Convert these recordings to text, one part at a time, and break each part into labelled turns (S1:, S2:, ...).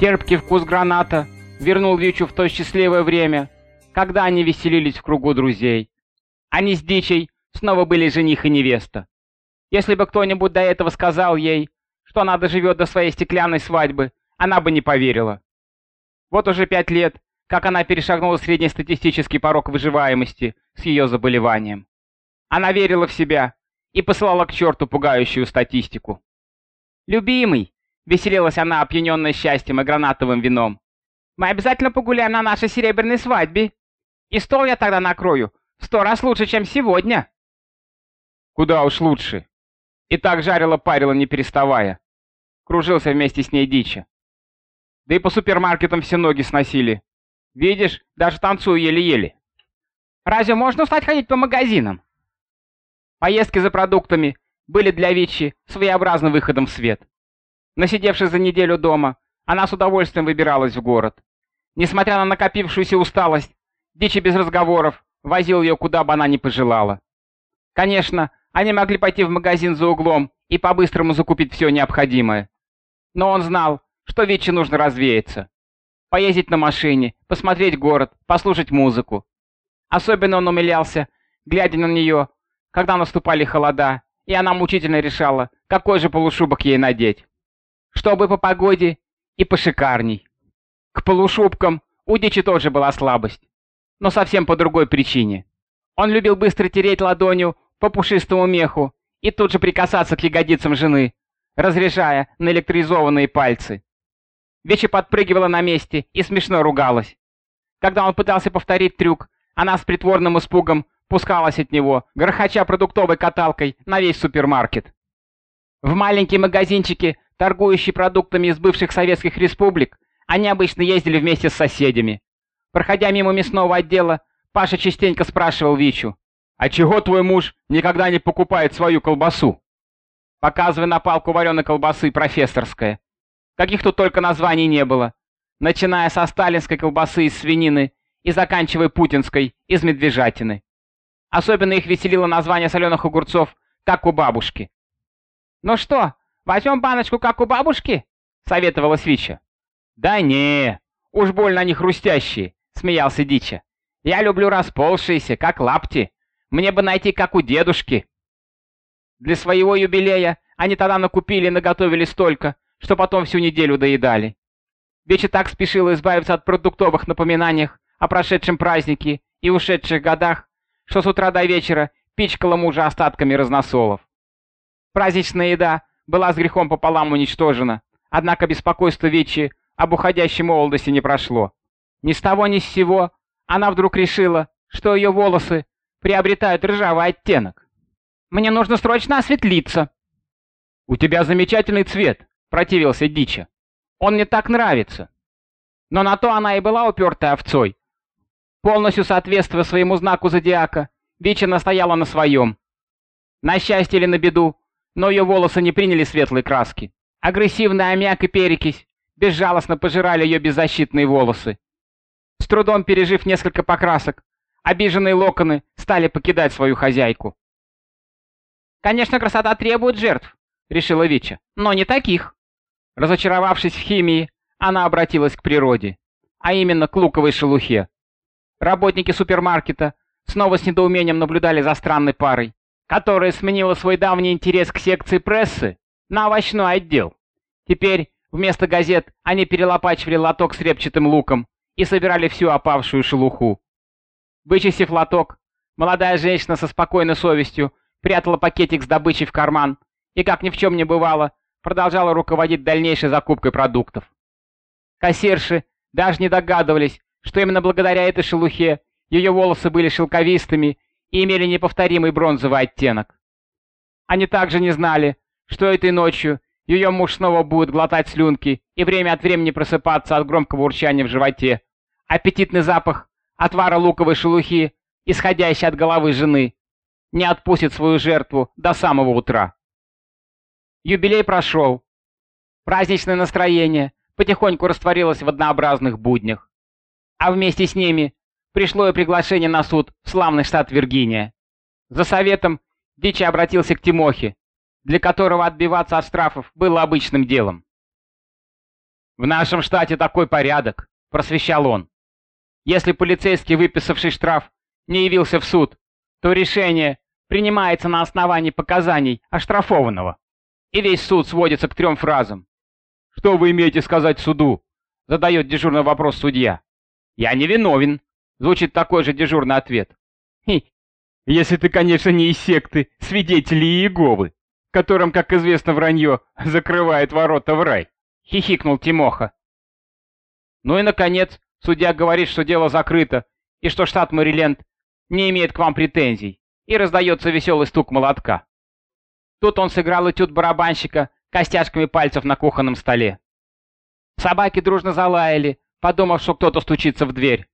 S1: Терпкий вкус граната вернул Вичу в то счастливое время, когда они веселились в кругу друзей. Они с Дичей снова были жених и невеста. Если бы кто-нибудь до этого сказал ей, что она доживет до своей стеклянной свадьбы, она бы не поверила. Вот уже пять лет, как она перешагнула среднестатистический порог выживаемости с ее заболеванием. Она верила в себя и посылала к черту пугающую статистику. «Любимый!» — веселилась она, опьяненная счастьем и гранатовым вином. «Мы обязательно погуляем на нашей серебряной свадьбе. И стол я тогда накрою в сто раз лучше, чем сегодня». «Куда уж лучше!» И так жарила-парила, не переставая. Кружился вместе с ней дичи. Да и по супермаркетам все ноги сносили. Видишь, даже танцую еле-еле. Разве можно устать ходить по магазинам? Поездки за продуктами были для Вичи своеобразным выходом в свет. Насидевшись за неделю дома, она с удовольствием выбиралась в город. Несмотря на накопившуюся усталость, Дичи без разговоров возил ее куда бы она ни пожелала. Конечно, они могли пойти в магазин за углом и по-быстрому закупить все необходимое. Но он знал, что Вичи нужно развеяться. Поездить на машине, посмотреть город, послушать музыку. Особенно он умилялся, глядя на нее, когда наступали холода, и она мучительно решала, какой же полушубок ей надеть. Чтобы по погоде и пошикарней. К полушубкам у Дичи тоже была слабость, но совсем по другой причине. Он любил быстро тереть ладонью по пушистому меху и тут же прикасаться к ягодицам жены, разряжая наэлектризованные пальцы. Вечи подпрыгивала на месте и смешно ругалась. Когда он пытался повторить трюк, она с притворным испугом пускалась от него, грохоча продуктовой каталкой на весь супермаркет. В маленькие магазинчики, торгующие продуктами из бывших советских республик, они обычно ездили вместе с соседями. Проходя мимо мясного отдела, Паша частенько спрашивал Вичу, «А чего твой муж никогда не покупает свою колбасу?» Показывая на палку вареной колбасы профессорская. Каких тут только названий не было. Начиная со сталинской колбасы из свинины и заканчивая путинской из медвежатины. Особенно их веселило название соленых огурцов «как у бабушки». «Ну что, возьмем баночку «как у бабушки»?» — советовала Свича. «Да не, уж больно они хрустящие», — смеялся Дича. «Я люблю расползшиеся, как лапти. Мне бы найти, как у дедушки». Для своего юбилея они тогда накупили и наготовили столько, что потом всю неделю доедали. Веча так спешила избавиться от продуктовых напоминаний о прошедшем празднике и ушедших годах, что с утра до вечера пичкала мужа остатками разносолов. Праздничная еда была с грехом пополам уничтожена, однако беспокойство Вечи об уходящей молодости не прошло. Ни с того ни с сего она вдруг решила, что ее волосы приобретают ржавый оттенок. «Мне нужно срочно осветлиться». «У тебя замечательный цвет», — противился Дича. «Он мне так нравится». Но на то она и была упертой овцой, Полностью соответствуя своему знаку зодиака, Вича настояла на своем. На счастье или на беду, но ее волосы не приняли светлой краски. Агрессивный аммиак и перекись безжалостно пожирали ее беззащитные волосы. С трудом пережив несколько покрасок, обиженные локоны стали покидать свою хозяйку. «Конечно, красота требует жертв», — решила Вича, — «но не таких». Разочаровавшись в химии, она обратилась к природе, а именно к луковой шелухе. Работники супермаркета снова с недоумением наблюдали за странной парой, которая сменила свой давний интерес к секции прессы на овощной отдел. Теперь вместо газет они перелопачивали лоток с репчатым луком и собирали всю опавшую шелуху. Вычистив лоток, молодая женщина со спокойной совестью прятала пакетик с добычей в карман и, как ни в чем не бывало, продолжала руководить дальнейшей закупкой продуктов. Кассирши даже не догадывались, что именно благодаря этой шелухе ее волосы были шелковистыми и имели неповторимый бронзовый оттенок. Они также не знали, что этой ночью ее муж снова будет глотать слюнки и время от времени просыпаться от громкого урчания в животе. Аппетитный запах отвара луковой шелухи, исходящий от головы жены, не отпустит свою жертву до самого утра. Юбилей прошел. Праздничное настроение потихоньку растворилось в однообразных буднях а вместе с ними пришло и приглашение на суд в славный штат Виргиния. За советом Дичи обратился к Тимохе, для которого отбиваться от штрафов было обычным делом. В нашем штате такой порядок, просвещал он. Если полицейский, выписавший штраф, не явился в суд, то решение принимается на основании показаний оштрафованного. И весь суд сводится к трем фразам. «Что вы имеете сказать суду?» — задает дежурный вопрос судья. «Я не виновен», — звучит такой же дежурный ответ. Хи, если ты, конечно, не из секты свидетелей Иеговы, которым, как известно, вранье закрывает ворота в рай, — хихикнул Тимоха. Ну и, наконец, Судья говорит, что дело закрыто, и что штат Мэриленд не имеет к вам претензий, и раздается веселый стук молотка. Тут он сыграл этюд барабанщика костяшками пальцев на кухонном столе. Собаки дружно залаяли, подумав, что кто-то стучится в дверь.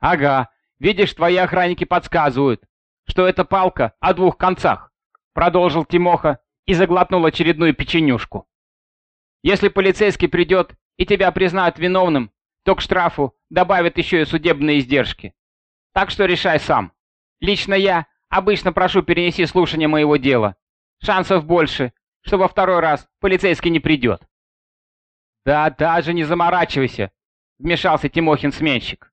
S1: «Ага, видишь, твои охранники подсказывают, что это палка о двух концах», — продолжил Тимоха и заглотнул очередную печенюшку. «Если полицейский придет и тебя признают виновным, то к штрафу добавят еще и судебные издержки. Так что решай сам. Лично я обычно прошу перенести слушание моего дела. Шансов больше, что во второй раз полицейский не придет. Да даже не заморачивайся, вмешался Тимохин-сменщик.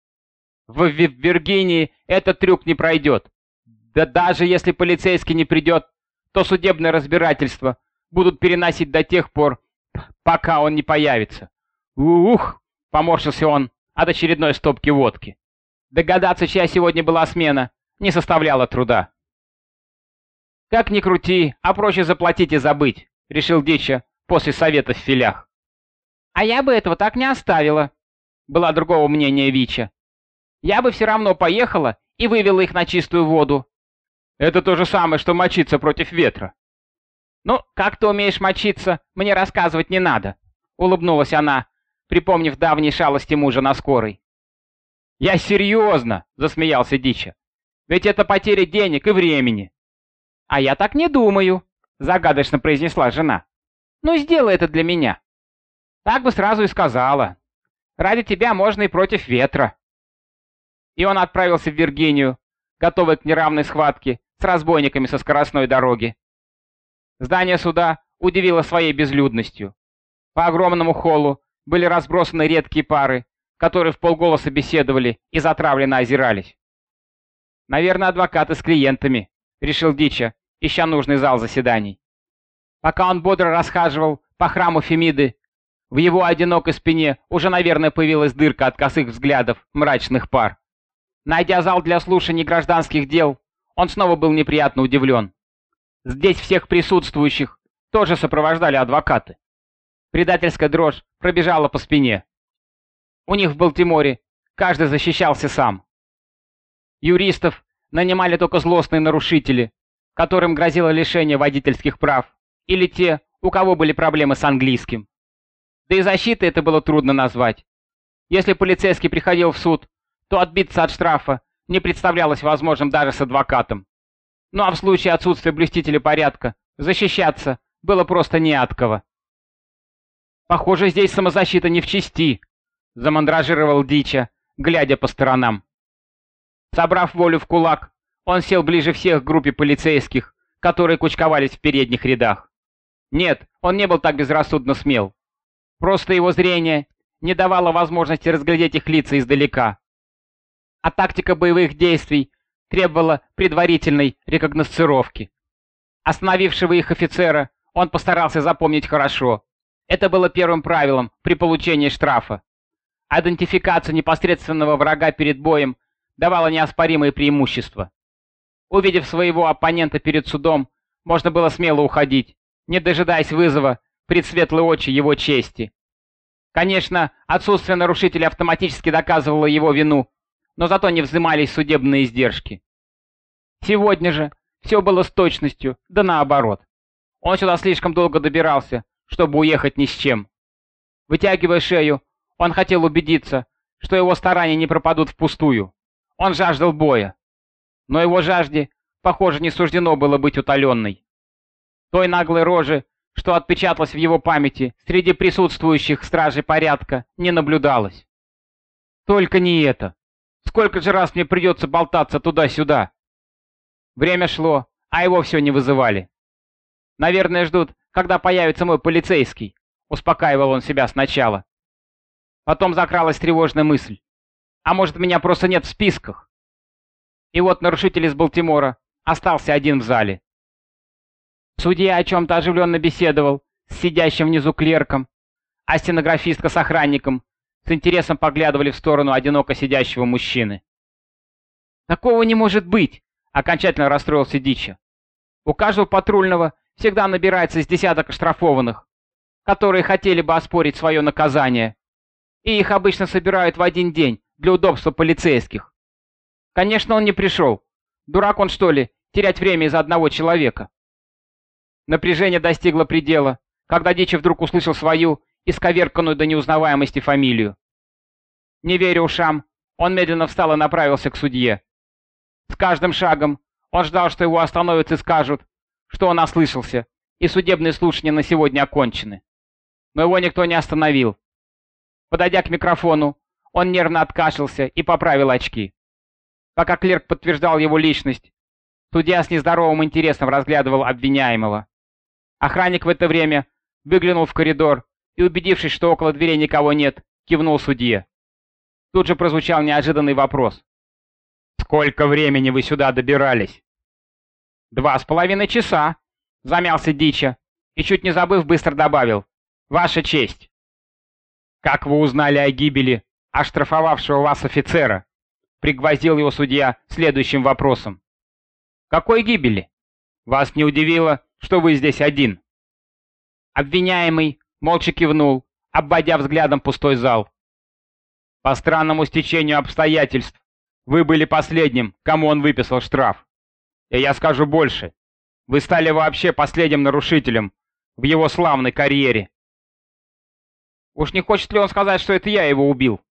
S1: В, Виргинии этот трюк не пройдет. Да даже если полицейский не придет, то судебное разбирательство будут переносить до тех пор, пока он не появится. Ух, Поморщился он от очередной стопки водки. Догадаться, чья сегодня была смена, не составляло труда. «Как ни крути, а проще заплатить и забыть», — решил Дича после совета в филях. «А я бы этого так не оставила», — была другого мнения Вича. «Я бы все равно поехала и вывела их на чистую воду». «Это то же самое, что мочиться против ветра». «Ну, как ты умеешь мочиться, мне рассказывать не надо», — улыбнулась она, припомнив давние шалости мужа на скорой. «Я серьезно!» — засмеялся Дича. «Ведь это потеря денег и времени!» «А я так не думаю!» — загадочно произнесла жена. «Ну, сделай это для меня!» «Так бы сразу и сказала. Ради тебя можно и против ветра!» И он отправился в Виргинию, готовый к неравной схватке с разбойниками со скоростной дороги. Здание суда удивило своей безлюдностью. По огромному холлу были разбросаны редкие пары, которые в полголоса беседовали и затравленно озирались. «Наверное, адвокаты с клиентами», — решил Дича, ища нужный зал заседаний. Пока он бодро расхаживал по храму Фемиды, в его одинокой спине уже, наверное, появилась дырка от косых взглядов мрачных пар. Найдя зал для слушаний гражданских дел, он снова был неприятно удивлен. Здесь всех присутствующих тоже сопровождали адвокаты. Предательская дрожь пробежала по спине. У них в Балтиморе каждый защищался сам. Юристов нанимали только злостные нарушители, которым грозило лишение водительских прав, или те, у кого были проблемы с английским. Да и защиты это было трудно назвать. Если полицейский приходил в суд, то отбиться от штрафа не представлялось возможным даже с адвокатом. Ну а в случае отсутствия блюстителя порядка защищаться было просто не от кого. Похоже, здесь самозащита не в чести, замандражировал Дича, глядя по сторонам. Собрав волю в кулак, он сел ближе всех к группе полицейских, которые кучковались в передних рядах. Нет, он не был так безрассудно смел. Просто его зрение не давало возможности разглядеть их лица издалека. А тактика боевых действий требовала предварительной рекогносцировки. Остановившего их офицера он постарался запомнить хорошо. Это было первым правилом при получении штрафа. Идентификация непосредственного врага перед боем давала неоспоримые преимущества. Увидев своего оппонента перед судом, можно было смело уходить, не дожидаясь вызова пред светлые очи его чести. Конечно, отсутствие нарушителя автоматически доказывало его вину, но зато не взимались судебные издержки. Сегодня же все было с точностью, да наоборот. Он сюда слишком долго добирался, чтобы уехать ни с чем. Вытягивая шею, он хотел убедиться, что его старания не пропадут впустую. Он жаждал боя. Но его жажде, похоже, не суждено было быть утоленной. Той наглой рожи, что отпечаталась в его памяти, среди присутствующих стражей порядка, не наблюдалось. Только не это. Сколько же раз мне придется болтаться туда-сюда? Время шло, а его все не вызывали. Наверное, ждут, когда появится мой полицейский», — успокаивал он себя сначала. Потом закралась тревожная мысль. А может, меня просто нет в списках? И вот нарушитель из Балтимора остался один в зале. Судья о чем-то оживленно беседовал с сидящим внизу клерком, а стенографистка с охранником с интересом поглядывали в сторону одиноко сидящего мужчины. «Такого не может быть!» — окончательно расстроился Дича. «У каждого патрульного всегда набирается из десяток оштрафованных, которые хотели бы оспорить свое наказание и их обычно собирают в один день для удобства полицейских. Конечно, он не пришел. Дурак он, что ли, терять время из-за одного человека? Напряжение достигло предела, когда Дичи вдруг услышал свою, исковерканную до неузнаваемости фамилию. Не веря ушам, он медленно встал и направился к судье. С каждым шагом он ждал, что его остановят и скажут, что он ослышался, и судебные слушания на сегодня окончены. Но его никто не остановил. Подойдя к микрофону, он нервно откашлялся и поправил очки. Пока клерк подтверждал его личность, судья с нездоровым интересом разглядывал обвиняемого. Охранник в это время выглянул в коридор и, убедившись, что около двери никого нет, кивнул судье. Тут же прозвучал неожиданный вопрос. «Сколько времени вы сюда добирались?» «Два с половиной часа», — замялся Дича и, чуть не забыв, быстро добавил. «Ваша честь». «Как вы узнали о гибели оштрафовавшего вас офицера?» — пригвоздил его судья следующим вопросом. «Какой гибели? Вас не удивило, что вы здесь один?» Обвиняемый молча кивнул, обводя взглядом пустой зал. «По странному стечению обстоятельств вы были последним, кому он выписал штраф. И я скажу больше. Вы стали вообще последним нарушителем в его славной карьере. Уж не хочет ли он сказать, что это я его убил?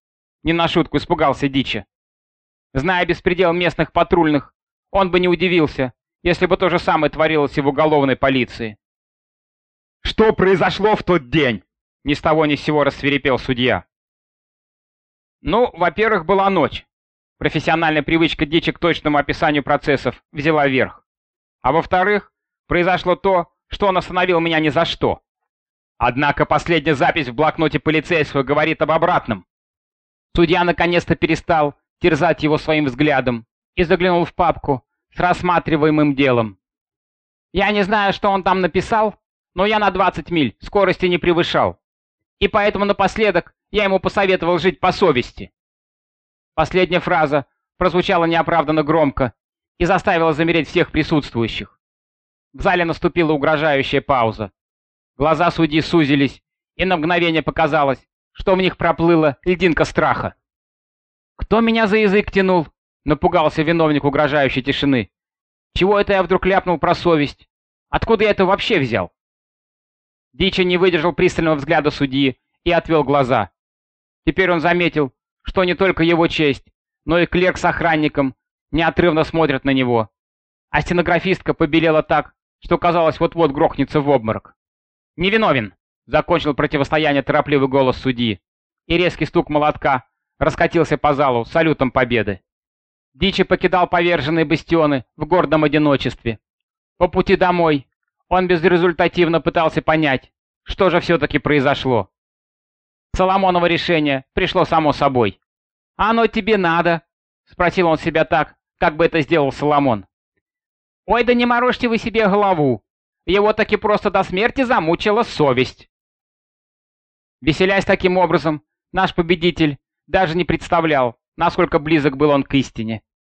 S1: Не на шутку испугался Дичи. Зная беспредел местных патрульных, он бы не удивился, если бы то же самое творилось и в уголовной полиции. «Что произошло в тот день?» Ни с того ни с сего рассверепел судья. Ну, во-первых, была ночь. Профессиональная привычка Дичи к точному описанию процессов взяла верх. А во-вторых, произошло то, что он остановил меня ни за что. Однако последняя запись в блокноте полицейского говорит об обратном. Судья наконец-то перестал терзать его своим взглядом и заглянул в папку с рассматриваемым делом. Я не знаю, что он там написал, но я на 20 миль скорости не превышал. И поэтому напоследок я ему посоветовал жить по совести. Последняя фраза прозвучала неоправданно громко и заставила замереть всех присутствующих. В зале наступила угрожающая пауза. Глаза судьи сузились, и на мгновение показалось, что в них проплыла льдинка страха. «Кто меня за язык тянул?» — напугался виновник угрожающей тишины. «Чего это я вдруг ляпнул про совесть? Откуда я это вообще взял?» Дича не выдержал пристального взгляда судьи и отвел глаза. Теперь он заметил, что не только его честь, но и клерк с охранником неотрывно смотрят на него. А стенографистка побелела так, что казалось вот-вот грохнется в обморок. «Невиновен!» — закончил противостояние торопливый голос судьи, и резкий стук молотка раскатился по залу салютом победы. Дичи покидал поверженные бастионы в гордом одиночестве. По пути домой он безрезультативно пытался понять, что же все-таки произошло. Соломоново решение пришло само собой. «А оно тебе надо?» — спросил он себя так, как бы это сделал Соломон. «Ой, да не морочьте вы себе голову!» Его таки просто до смерти замучила совесть. Веселясь таким образом, наш победитель даже не представлял, насколько близок был он к истине.